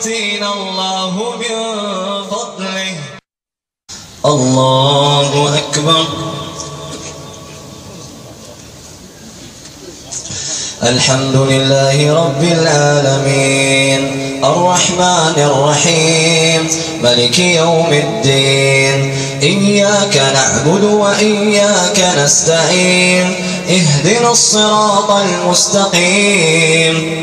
سيؤتينا الله من فضله. الله أكبر. الحمد لله رب العالمين. الرحمن الرحيم. ملك يوم الدين. إياك نعبد وإياك نستعين. اهدنا الصراط المستقيم.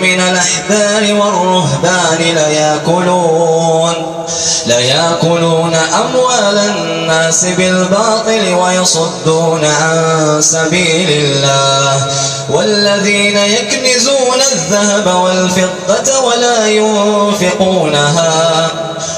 من الأحبار والرهبان ليأكلون ليأكلون أموال الناس بالباطل ويصدون عن سبيل الله. والذين يكنزون الذهب والفضة ولا ينفقونها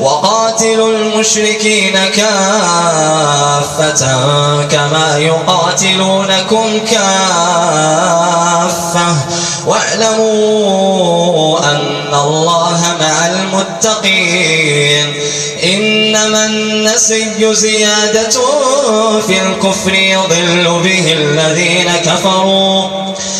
وقاتلوا المشركين كافة كما يقاتلونكم كافة. واعلموا أن الله مع المتقين. إنما النسي زيادة في الكفر يضل به الذين كفروا.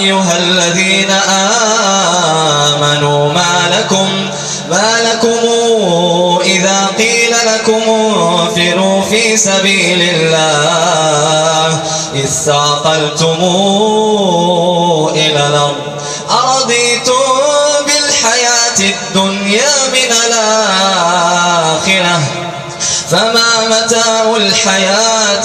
أيها الذين آمنوا ما لكم ما لكم إذا قيل لكم انفروا في سبيل الله إذ ثاقلتم إلى الأرض أرضيتم بالحياة الدنيا من الآخرة فما متاع الحياة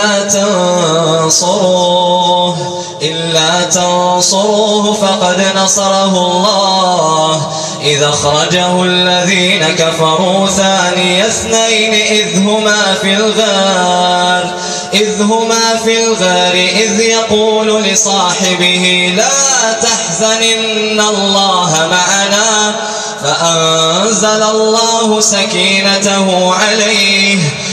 إلا تنصروه إلا تنصروه فقد نصره الله. إذا أخرجه الذين كفروا ثاني اثنين إذ هما في الغار إذ هما في الغار إذ يقول لصاحبه لا تحزن إن الله معنا. فأنزل الله سكينته عليه.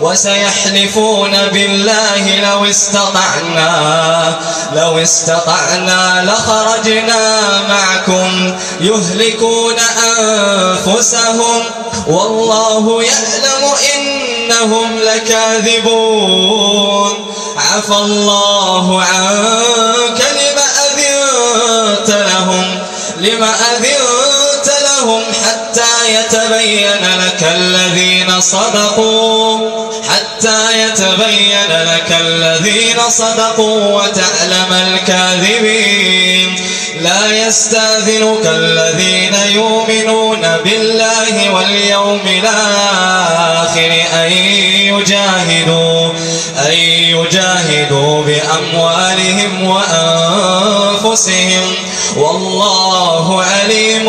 وسيحلفون بالله لو استطعنا لو استطعنا لخرجنا معكم يهلكون أنفسهم. والله يعلم إنهم لكاذبون. عفى الله عنك لما أذنت لهم لما أذنت حتى يتبين لك الذين صدقوا حتى يتبين لك الذين صدقوا وتعلم الكاذبين. لا يستأذنك الذين يؤمنون بالله واليوم الآخر أن يجاهدوا, أن يجاهدوا بأموالهم وأنفسهم. والله عليم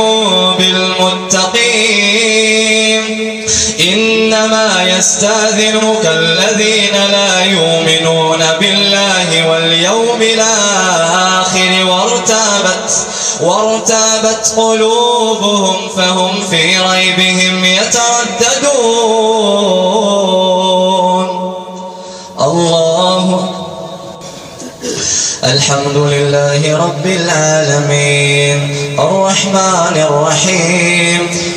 يستاذنك الذين لا يؤمنون بالله واليوم الآخر وارتابت, وارتابت قلوبهم فهم في ريبهم يترددون. الله الحمد لله رب العالمين. الرحمن الرحيم.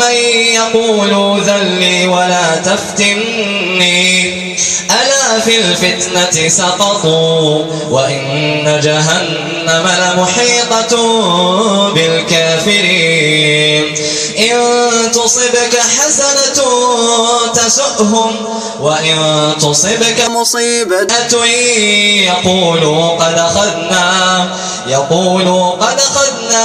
من يقول ذلي ولا تفتني. ألا في الفتنة سقطوا وإن جهنم لمحيطة بالكافرين. إن تصبك حسنة تسؤهم وإن تصبك مصيبة يقولوا قد أخذنا يقولوا قد أخذنا.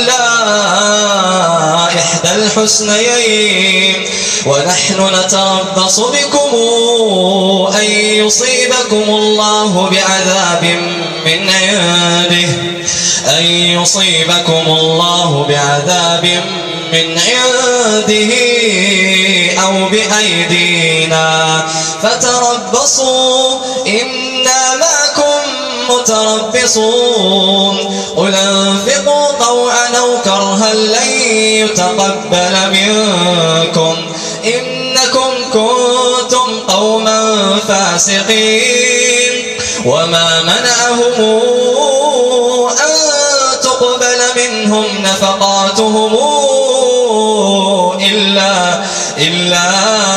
الحسنيين. ونحن نتربص بكم أن يصيبكم الله بعذاب من عنده. أن يصيبكم الله بعذاب من عنده أو بأيدينا. فتربصوا معكم متربصون قل أنفقوا طوعا أو كرها لن يتقبل منكم. إنكم كنتم قوما فاسقين. وما منعهم أن تقبل منهم نفقاتهم إلا, إلا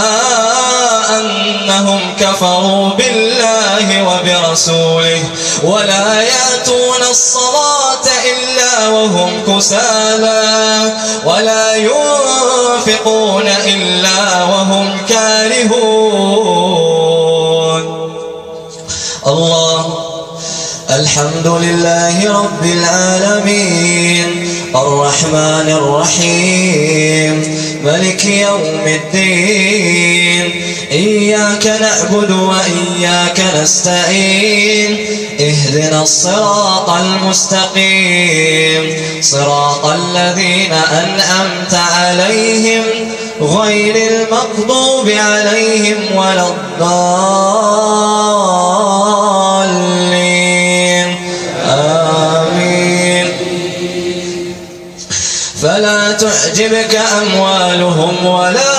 كفروا بالله وبرسوله ولا يأتون الصلاة إلا وهم كسالا ولا ينفقون إلا وهم كارهون. الله الحمد لله رب العالمين. الرحمن الرحيم. ملك يوم الدين. إياك نعبد وإياك نستعين. اهدنا الصراط المستقيم. صراط الذين أنأمت عليهم غير المغضوب عليهم ولا الضالين. تعجبك أموالهم ولا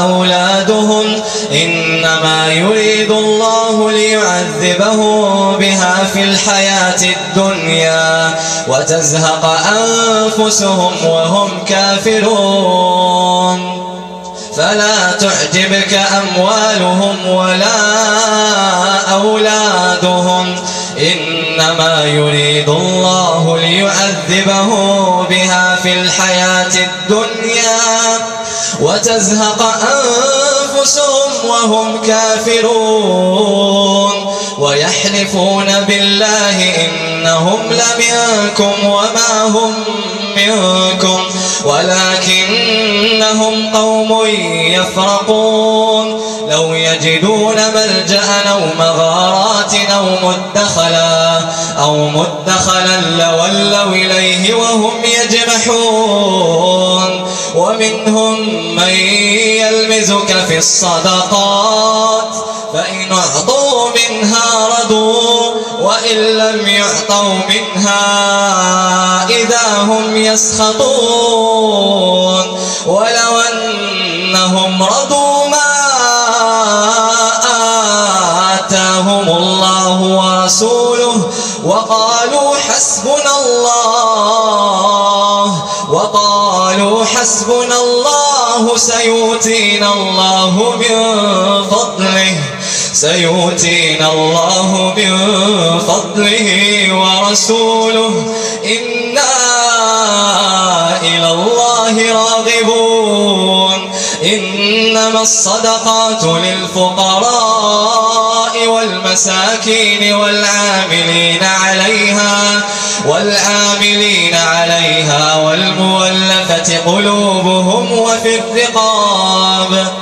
أولادهم. إنما يريد الله ليعذبهم بها في الحياة الدنيا وتزهق أنفسهم وهم كافرون. فلا تعجبك أموالهم ولا أولادهم. إنما يريد الله ليعذبهم بها في الحياة الدنيا وتزهق أنفسهم وهم كافرون ويحلفون بالله إنهم لمنكم وما هم منكم ولكنهم قوم يفرقون لو يجدون ملجأ أو مغارات أو مدخلا أو مدخلا لولوا إليه وهم يجمحون. ومنهم من يلمزك في الصدقات. فإن أعطوا منها ردوا وإن لم يعطوا منها إذا هم يسخطون. سيؤتينا الله من فضله سيؤتينا الله من فضله ورسوله. إنا إلى الله راغبون. إنما الصدقات للفقراء والمساكين والعاملين عليها والعاملين عليها قلوبهم وفي الرقاب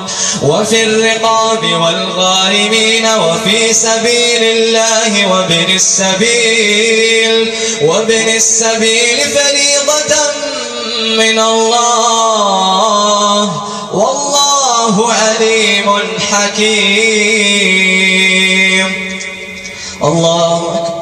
وفي الرقاب والغارمين وفي سبيل الله وابن السبيل وابن السبيل فريضة من الله والله عليم حكيم. الله